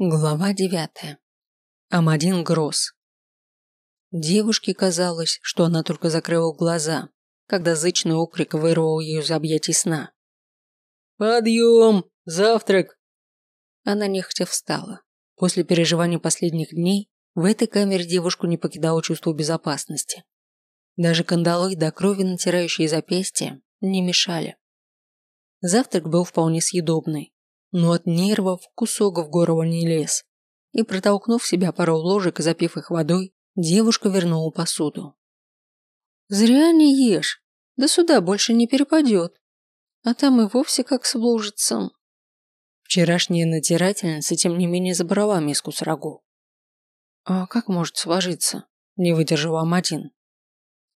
Глава девятая. Амадин Гросс. Девушке казалось, что она только закрыла глаза, когда зычный окрик вырвал ее из объятий сна. «Подъем! Завтрак!» Она нехотя встала. После переживаний последних дней в этой камере девушку не покидало чувство безопасности. Даже кандалы до крови натирающие запястья не мешали. Завтрак был вполне съедобный, но от нервов кусок в горло не лез. И протолкнув себя пару ложек и запив их водой, девушка вернула посуду. «Зря не ешь, да сюда больше не перепадет, а там и вовсе как служится». Вчерашняя натирательница, тем не менее, забрала миску с рагу. «А как может сложиться?» – не выдержала Амадин.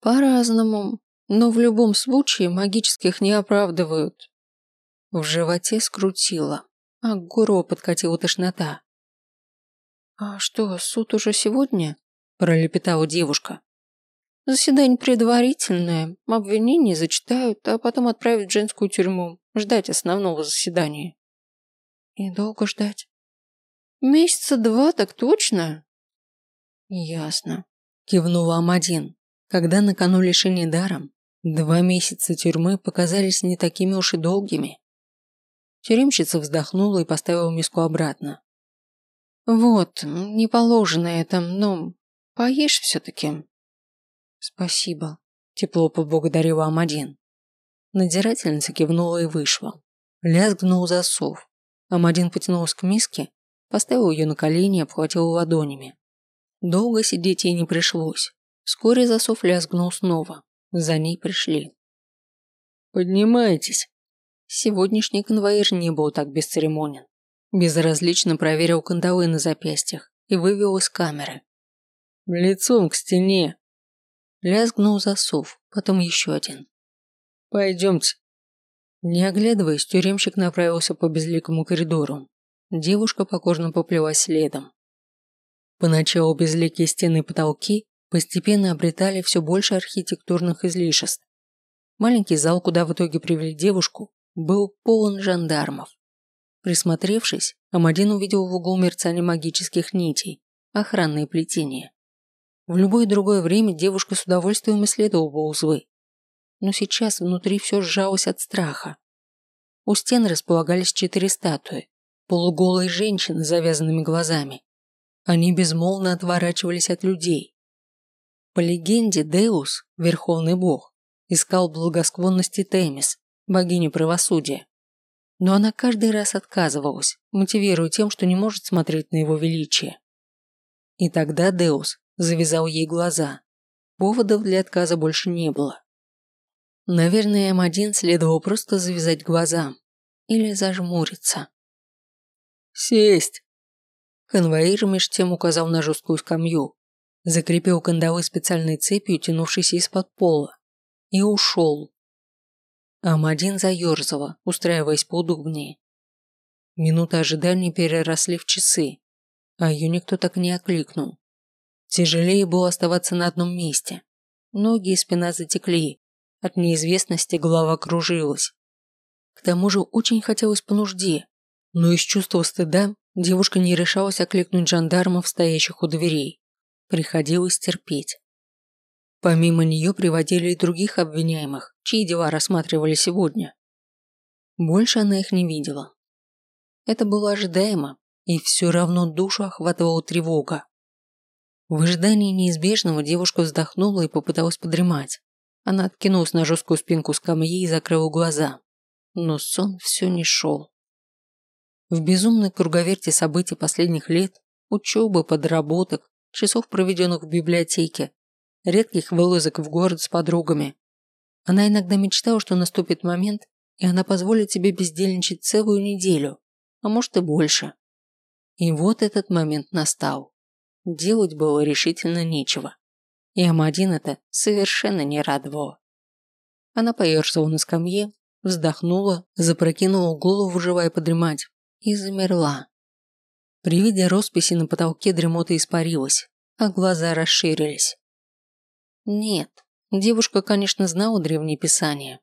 «По-разному, но в любом случае магических не оправдывают. В животе скрутило, а к горлу подкатила тошнота. «А что, суд уже сегодня?» – пролепетала девушка. «Заседание предварительное, обвинения зачитают, а потом отправят в женскую тюрьму, ждать основного заседания». «И долго ждать?» «Месяца два, так точно?» «Ясно», – кивнула Амадин, когда на кону лишения даром два месяца тюрьмы показались не такими уж и долгими. Тюремщица вздохнула и поставила миску обратно. «Вот, не положено это, но поешь все-таки». «Спасибо», – тепло поблагодарила Амадин. Надирательница кивнула и вышла. Лязгнул засов. Амадин потянулась к миске, поставил ее на колени и обхватил ладонями. Долго сидеть ей не пришлось. Вскоре засов лязгнул снова. За ней пришли. «Поднимайтесь», Сегодняшний конвоир не был так бесцеремонен. Безразлично проверил кандалы на запястьях и вывел из камеры. «Лицом к стене!» Лязгнул засов, потом еще один. «Пойдемте». Не оглядываясь, тюремщик направился по безликому коридору. Девушка покорно поплелась следом. Поначалу безликие стены и потолки постепенно обретали все больше архитектурных излишеств. Маленький зал, куда в итоге привели девушку, был полон жандармов. Присмотревшись, Амадин увидел в углу мерцание магических нитей, охранные плетения. В любое другое время девушка с удовольствием исследовала бы узлы. Но сейчас внутри все сжалось от страха. У стен располагались четыре статуи, полуголые женщины с завязанными глазами. Они безмолвно отворачивались от людей. По легенде, Деус, верховный бог, искал благосклонности Темис, богини правосудия. Но она каждый раз отказывалась, мотивируя тем, что не может смотреть на его величие. И тогда Деус завязал ей глаза. Поводов для отказа больше не было. Наверное, М1 следовало просто завязать глаза или зажмуриться. «Сесть!» Конвоир меж тем указал на жесткую скамью, закрепил кандалы специальной цепью, тянувшейся из-под пола, и ушел, Амадин заерзала, устраиваясь поудобнее. Минуты ожидания переросли в часы, а ее никто так не окликнул. Тяжелее было оставаться на одном месте. Ноги и спина затекли, от неизвестности голова кружилась. К тому же очень хотелось по нужде, но из чувства стыда девушка не решалась окликнуть жандармов, стоящих у дверей. Приходилось терпеть. Помимо нее приводили и других обвиняемых, чьи дела рассматривали сегодня. Больше она их не видела. Это было ожидаемо, и все равно душу охватывала тревога. В ожидании неизбежного девушка вздохнула и попыталась подремать. Она откинулась на жесткую спинку скамьи и закрыла глаза. Но сон все не шел. В безумной круговерте событий последних лет, учебы, подработок, часов, проведенных в библиотеке, редких вылазок в город с подругами. Она иногда мечтала, что наступит момент, и она позволит себе бездельничать целую неделю, а может и больше. И вот этот момент настал. Делать было решительно нечего. И Амадин это совершенно не радовало. Она поерзала на скамье, вздохнула, запрокинула голову, желая подремать, и замерла. При виде росписи на потолке дремота испарилась, а глаза расширились. Нет, девушка, конечно, знала древние писания.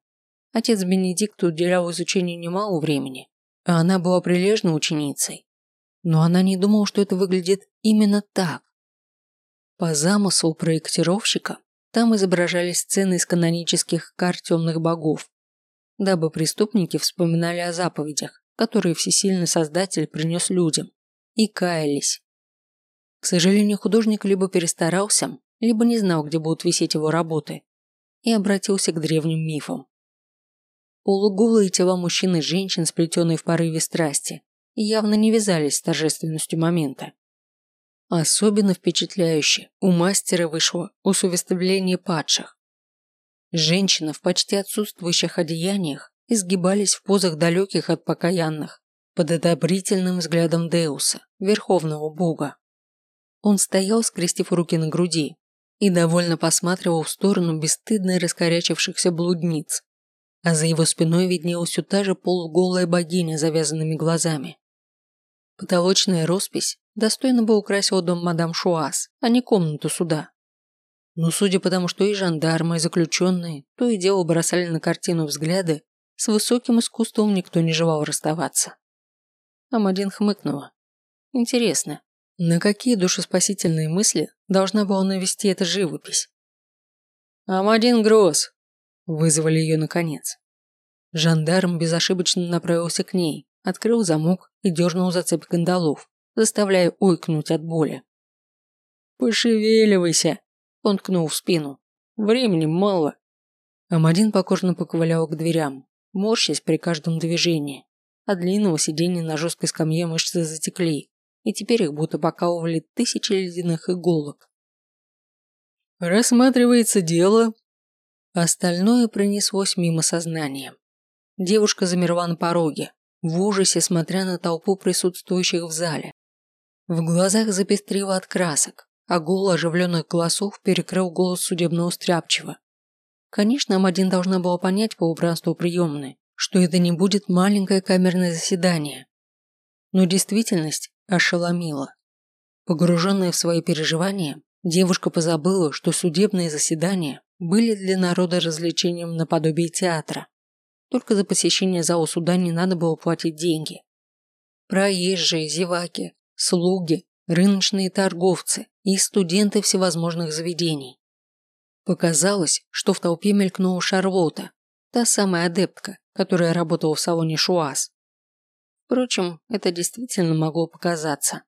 Отец Бенедикт уделял изучению немало времени, а она была прилежной ученицей. Но она не думала, что это выглядит именно так. По замыслу проектировщика там изображались сцены из канонических карт темных богов, дабы преступники вспоминали о заповедях, которые всесильный Создатель принес людям, и каялись. К сожалению, художник либо перестарался, либо не знал, где будут висеть его работы, и обратился к древним мифам. Полуголые тела мужчин и женщин, сплетенные в порыве страсти, явно не вязались с торжественностью момента. Особенно впечатляюще у мастера вышло усовестовление падших. Женщины в почти отсутствующих одеяниях изгибались в позах далеких от покаянных, под одобрительным взглядом Деуса, верховного бога. Он стоял, скрестив руки на груди, и довольно посматривал в сторону бесстыдно раскорячившихся блудниц, а за его спиной виднелась та же полуголая богиня с завязанными глазами. Потолочная роспись достойно бы украсила дом мадам Шуас, а не комнату суда. Но судя по тому, что и жандармы, и заключенные то и дело бросали на картину взгляды, с высоким искусством никто не желал расставаться. Амадин хмыкнула. Интересно, на какие душеспасительные мысли должна была навести эта живопись? «Амадин Гросс!» Вызвали ее наконец. Жандарм безошибочно направился к ней, открыл замок и дернул за цепь кандалов, заставляя ойкнуть от боли. «Пошевеливайся!» Он ткнул в спину. «Времени мало!» Амадин покорно поковылял к дверям, морщась при каждом движении. От длинного сидения на жесткой скамье мышцы затекли, и теперь их будто покалывали тысячи ледяных иголок. Рассматривается дело. Остальное пронеслось мимо сознания. Девушка замерла на пороге, в ужасе смотря на толпу присутствующих в зале. В глазах запестрило от красок, а гул оживленных голосов перекрыл голос судебного стряпчего. Конечно, Амадин должна была понять по убранству приемной, что это не будет маленькое камерное заседание. Но действительность ошеломила. Погруженная в свои переживания, девушка позабыла, что судебные заседания были для народа развлечением наподобие театра. Только за посещение зала суда не надо было платить деньги. Проезжие, зеваки, слуги, рыночные торговцы и студенты всевозможных заведений. Показалось, что в толпе мелькнула Шарлотта, та самая адептка, которая работала в салоне Шуаз. Впрочем, это действительно могло показаться.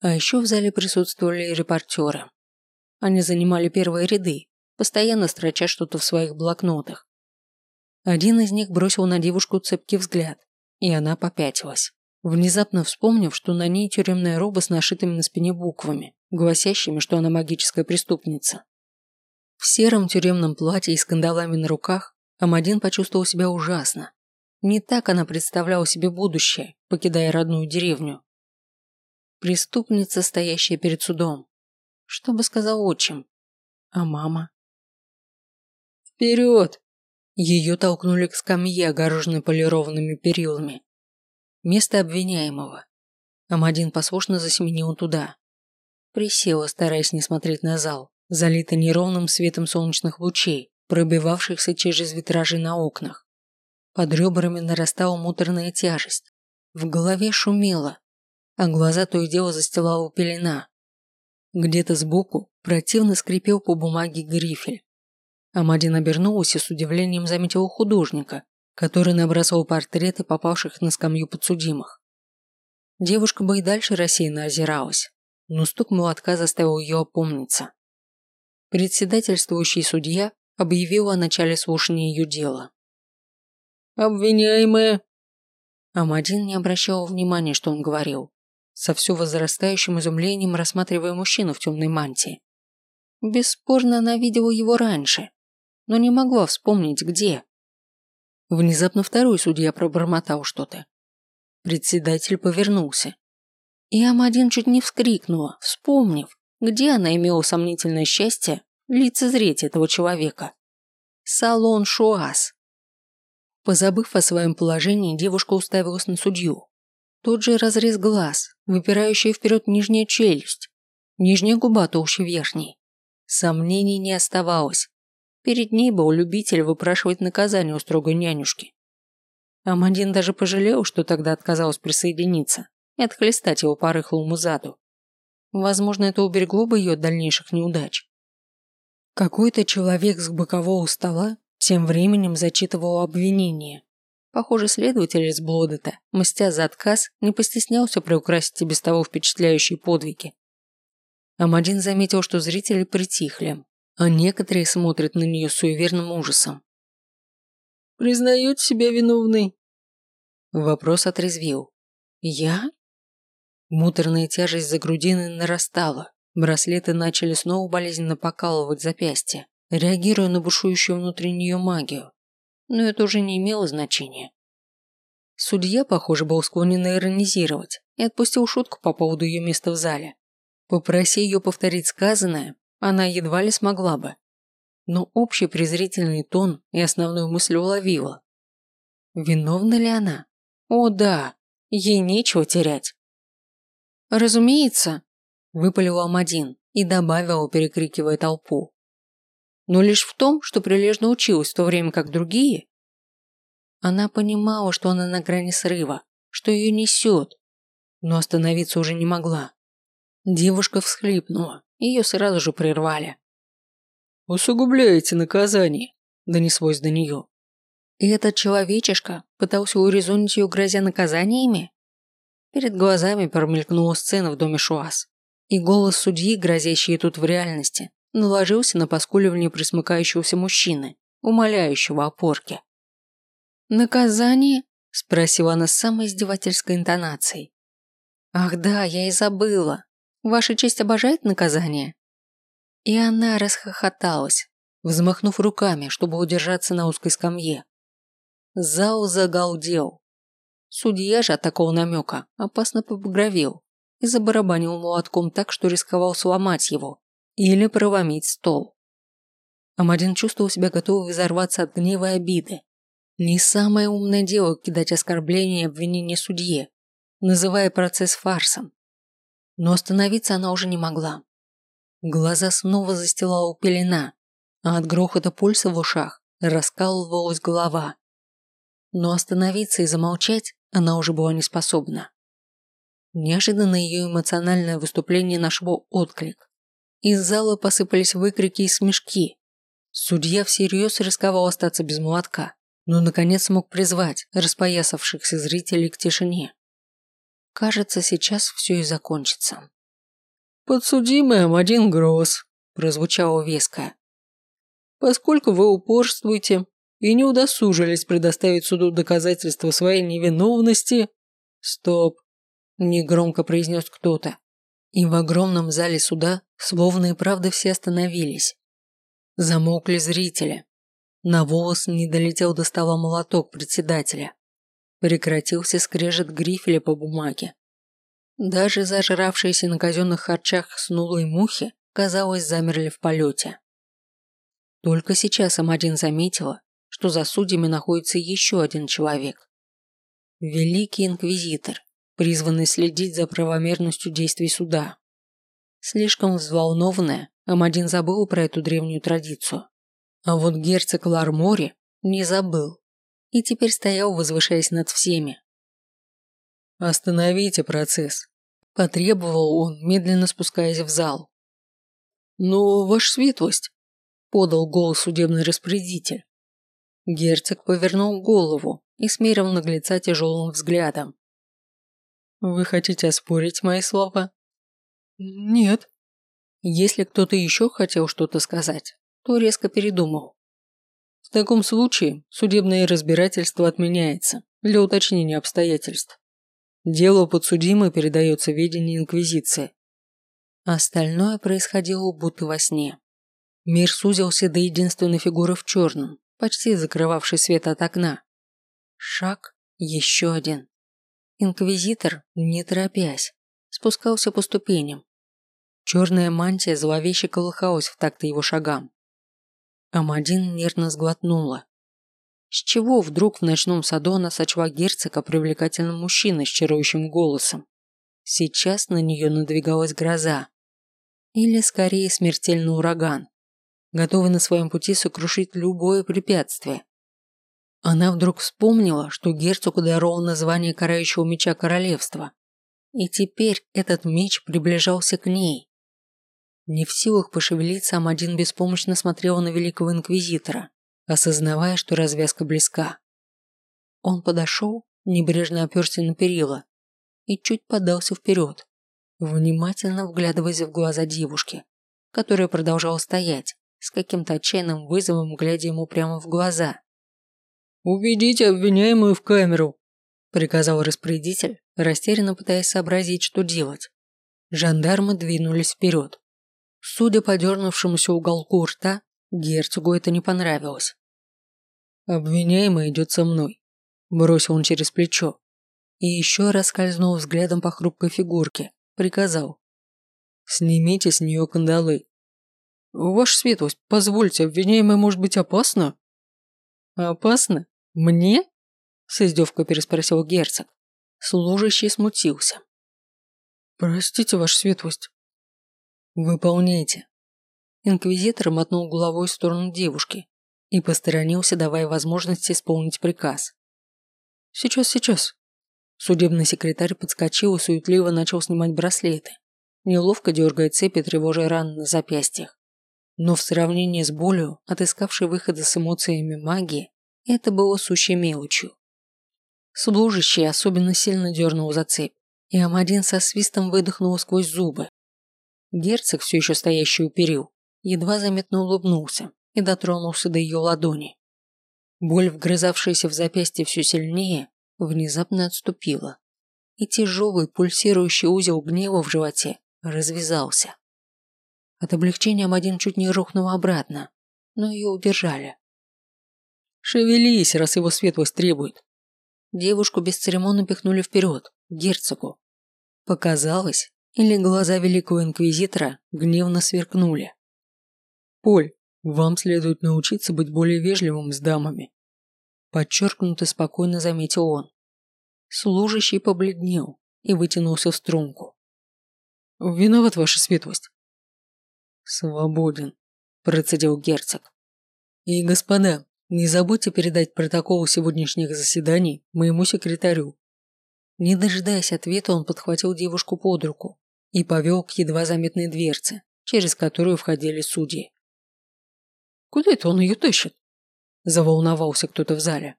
А еще в зале присутствовали репортеры. Они занимали первые ряды, постоянно строча что-то в своих блокнотах. Один из них бросил на девушку цепкий взгляд, и она попятилась, внезапно вспомнив, что на ней тюремная роба с нашитыми на спине буквами, гласящими, что она магическая преступница. В сером тюремном платье и с кандалами на руках Амадин почувствовал себя ужасно. Не так она представляла себе будущее, покидая родную деревню. Преступница, стоящая перед судом. Что бы сказал отчим? А мама? «Вперед!» Ее толкнули к скамье, огороженной полированными перилами. Место обвиняемого. Амадин послушно засеменил туда. Присела, стараясь не смотреть на зал, залитый неровным светом солнечных лучей, пробивавшихся через витражи на окнах. Под ребрами нарастала муторная тяжесть. В голове шумело, а глаза то и дело застилала пелена. Где-то сбоку противно скрипел по бумаге грифель. Амадин обернулась и с удивлением заметила художника, который набросал портреты попавших на скамью подсудимых. Девушка бы и дальше рассеянно озиралась, но стук молотка заставил ее опомниться. Председательствующий судья объявил о начале слушания ее дела. «Обвиняемая!» Амадин не обращал внимания, что он говорил, со все возрастающим изумлением рассматривая мужчину в темной мантии. Бесспорно, она видела его раньше, но не могла вспомнить, где. Внезапно второй судья пробормотал что-то. Председатель повернулся. И Амадин чуть не вскрикнула, вспомнив, где она имела сомнительное счастье лицезреть этого человека. Салон Шуас. Позабыв о своем положении, девушка уставилась на судью. Тот же разрез глаз, выпирающая вперед нижняя челюсть, нижняя губа толще верхней. Сомнений не оставалось. Перед ней был любитель выпрашивать наказание у строгой нянюшки. Амандин даже пожалел, что тогда отказалась присоединиться, и отхлестать его по рыхлому заду. Возможно, это уберегло бы ее от дальнейших неудач. Какой-то человек с бокового стола тем временем зачитывал обвинение. Похоже, следователь из Блодета, мстя за отказ, не постеснялся приукрасить и без того впечатляющие подвиги. Амадин заметил, что зрители притихли, а некоторые смотрят на нее с суеверным ужасом. «Признает себя виновной?» Вопрос отрезвил. «Я?» Муторная тяжесть за грудиной нарастала. Браслеты начали снова болезненно покалывать запястье, реагируя на бушующую внутри нее магию. Но это уже не имело значения. Судья, похоже, был склонен иронизировать и отпустил шутку по поводу ее места в зале. Попроси ее повторить сказанное, она едва ли смогла бы. Но общий презрительный тон и основную мысль уловила. Виновна ли она? О да, ей нечего терять. «Разумеется», – выпалил Амадин и добавил, перекрикивая толпу. «Но лишь в том, что прилежно училась в то время как другие». Она понимала, что она на грани срыва, что ее несет, но остановиться уже не могла. Девушка всхлипнула, ее сразу же прервали. «Усугубляете наказание», – донеслось до нее. И этот человечишка пытался урезонить ее, грозя наказаниями? Перед глазами промелькнула сцена в доме Шуас, и голос судьи, грозящий тут в реальности, наложился на поскуливание присмыкающегося мужчины, умоляющего о порке. «Наказание?» – спросила она с самой издевательской интонацией. «Ах да, я и забыла. Ваша честь обожает наказание?» И она расхохоталась, взмахнув руками, чтобы удержаться на узкой скамье. Зал загалдел. Судья же от такого намека опасно побагровел и забарабанил молотком так, что рисковал сломать его или проломить стол. Амадин чувствовал себя готовым взорваться от гнева и обиды. Не самое умное дело кидать оскорбления и обвинения судье, называя процесс фарсом. Но остановиться она уже не могла. Глаза снова застилала пелена, а от грохота пульса в ушах раскалывалась голова. Но остановиться и замолчать она уже была не способна. Неожиданно ее эмоциональное выступление нашло отклик. Из зала посыпались выкрики и смешки. Судья всерьез рисковал остаться без молотка, но наконец смог призвать распоясавшихся зрителей к тишине. Кажется, сейчас все и закончится. «Подсудимый один Гросс», – прозвучало веско. «Поскольку вы упорствуете и не удосужились предоставить суду доказательства своей невиновности...» «Стоп», – негромко произнес кто-то. И в огромном зале суда словно и правда все остановились. Замолкли зрители. На волос не долетел до стола молоток председателя. Прекратился скрежет грифеля по бумаге. Даже зажравшиеся на казенных харчах снулые мухи, казалось, замерли в полете. Только сейчас Амадин заметила, что за судьями находится еще один человек. Великий инквизитор, призванный следить за правомерностью действий суда. Слишком взволнованная, Амадин забыл про эту древнюю традицию. А вот герцог Лармори не забыл и теперь стоял, возвышаясь над всеми. «Остановите процесс», – потребовал он, медленно спускаясь в зал. «Ну, ваша светлость», – подал голос судебный распорядитель. Герцог повернул голову и смерил наглеца тяжелым взглядом. «Вы хотите оспорить мои слова?» «Нет». Если кто-то еще хотел что-то сказать, то резко передумал. В таком случае судебное разбирательство отменяется для уточнения обстоятельств. Дело подсудимой передается в ведение Инквизиции. Остальное происходило будто во сне. Мир сузился до единственной фигуры в черном, почти закрывавший свет от окна. Шаг, еще один. Инквизитор, не торопясь, спускался по ступеням. Черная мантия зловеще колыхалась в такт его шагам. Амадин нервно сглотнула. С чего вдруг в ночном саду она сочла герцога привлекательным мужчиной с чарующим голосом? Сейчас на нее надвигалась гроза. Или, скорее, смертельный ураган готовый на своем пути сокрушить любое препятствие. Она вдруг вспомнила, что герцогу даровано звание карающего меча королевства. И теперь этот меч приближался к ней. Не в силах пошевелиться, Амадин беспомощно смотрел на великого инквизитора, осознавая, что развязка близка. Он подошел, небрежно оперся на перила и чуть подался вперед, внимательно вглядываясь в глаза девушки, которая продолжала стоять, с каким-то отчаянным вызовом глядя ему прямо в глаза. «Уведите обвиняемую в камеру», – приказал распорядитель, растерянно пытаясь сообразить, что делать. Жандармы двинулись вперед. Судя по дернувшемуся уголку рта, герцогу это не понравилось. «Обвиняемый идет со мной», – бросил он через плечо. И еще раз скользнул взглядом по хрупкой фигурке, приказал. «Снимите с нее кандалы». «Ваша светлость, позвольте, обвиняемый может быть опасно?» «Опасно? Мне?» – с издевкой переспросил герцог. Служащий смутился. «Простите, ваша светлость». «Выполняйте». Инквизитор мотнул головой в сторону девушки и посторонился, давая возможность исполнить приказ. «Сейчас, сейчас». Судебный секретарь подскочил и суетливо начал снимать браслеты, неловко дергая цепи, тревожа раны на запястьях. Но в сравнении с болью, отыскавшей выхода с эмоциями магии, это было сущей мелочью. Служащий особенно сильно дернул за цепь, и Амадин со свистом выдохнул сквозь зубы. Герцог, все еще стоящий у перил, едва заметно улыбнулся и дотронулся до ее ладони. Боль, вгрызавшаяся в запястье все сильнее, внезапно отступила, и тяжелый пульсирующий узел гнева в животе развязался. От облегчения Амадин чуть не рухнул обратно, но ее удержали. «Шевелись, раз его светлость требует!» Девушку бесцеремонно пихнули вперед, к герцогу. Показалось, или глаза великого инквизитора гневно сверкнули. «Поль, вам следует научиться быть более вежливым с дамами», подчеркнуто спокойно заметил он. Служащий побледнел и вытянулся в струнку. «Виноват ваша светлость». «Свободен», – процедил герцог. «И, господа, не забудьте передать протокол сегодняшних заседаний моему секретарю». Не дожидаясь ответа, он подхватил девушку под руку и повел к едва заметной дверце, через которую входили судьи. «Куда это он ее тащит?» – заволновался кто-то в зале.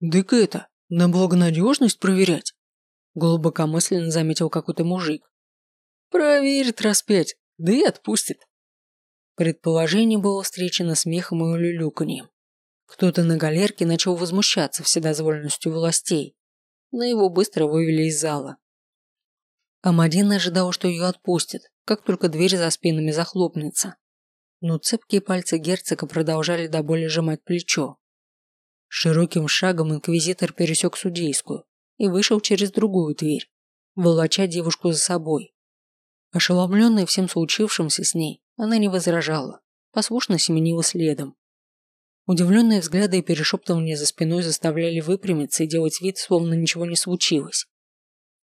«Дык это, на благонадежность проверять?» – глубокомысленно заметил какой-то мужик. «Проверит раз пять, да и отпустит. Предположение было встречено смехом и улюлюканьем. Кто-то на галерке начал возмущаться вседозволенностью властей, но его быстро вывели из зала. Амадин ожидал, что ее отпустят, как только дверь за спинами захлопнется. Но цепкие пальцы герцога продолжали до боли сжимать плечо. Широким шагом инквизитор пересек судейскую и вышел через другую дверь, волоча девушку за собой. Ошеломленная всем случившимся с ней, она не возражала, послушно семенила следом. Удивленные взгляды и перешептывания за спиной заставляли выпрямиться и делать вид, словно ничего не случилось.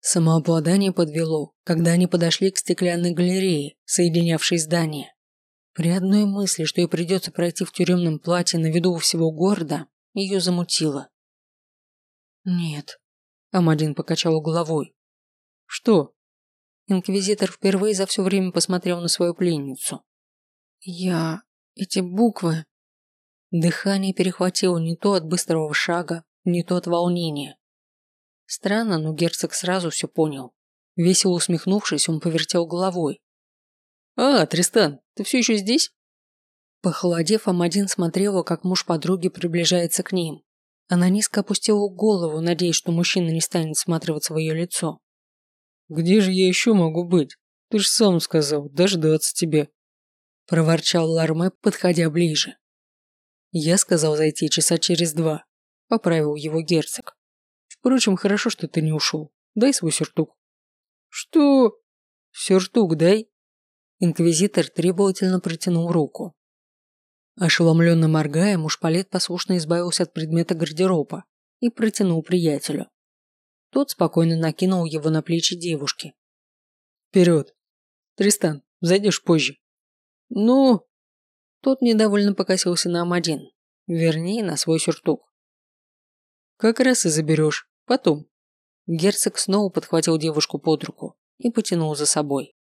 Самообладание подвело, когда они подошли к стеклянной галерее, соединявшей здания. При одной мысли, что ей придется пройти в тюремном платье на виду у всего города, ее замутило. «Нет», – Амадин покачал головой. «Что?» Инквизитор впервые за все время посмотрел на свою пленницу. «Я... эти буквы...» Дыхание перехватило не то от быстрого шага, не то от волнения. Странно, но герцог сразу все понял. Весело усмехнувшись, он повертел головой. «А, Тристан, ты все еще здесь?» Похолодев, Амадин смотрела, как муж подруги приближается к ним. Она низко опустила голову, надеясь, что мужчина не станет всматриваться в ее лицо. «Где же я еще могу быть? Ты же сам сказал, дождаться тебя!» Проворчал Ларме, подходя ближе. Я сказал зайти часа через два. Поправил его герцог. Впрочем, хорошо, что ты не ушел. Дай свой сюртук. Что? Сюртук дай. Инквизитор требовательно протянул руку. Ошеломленно моргая, муж-палет послушно избавился от предмета гардероба и протянул приятелю. Тот спокойно накинул его на плечи девушки. «Вперед! Тристан, зайдешь позже». «Ну...» Тот недовольно покосился на М1, вернее, на свой сюртук. «Как раз и заберешь. Потом». Герцог снова подхватил девушку под руку и потянул за собой.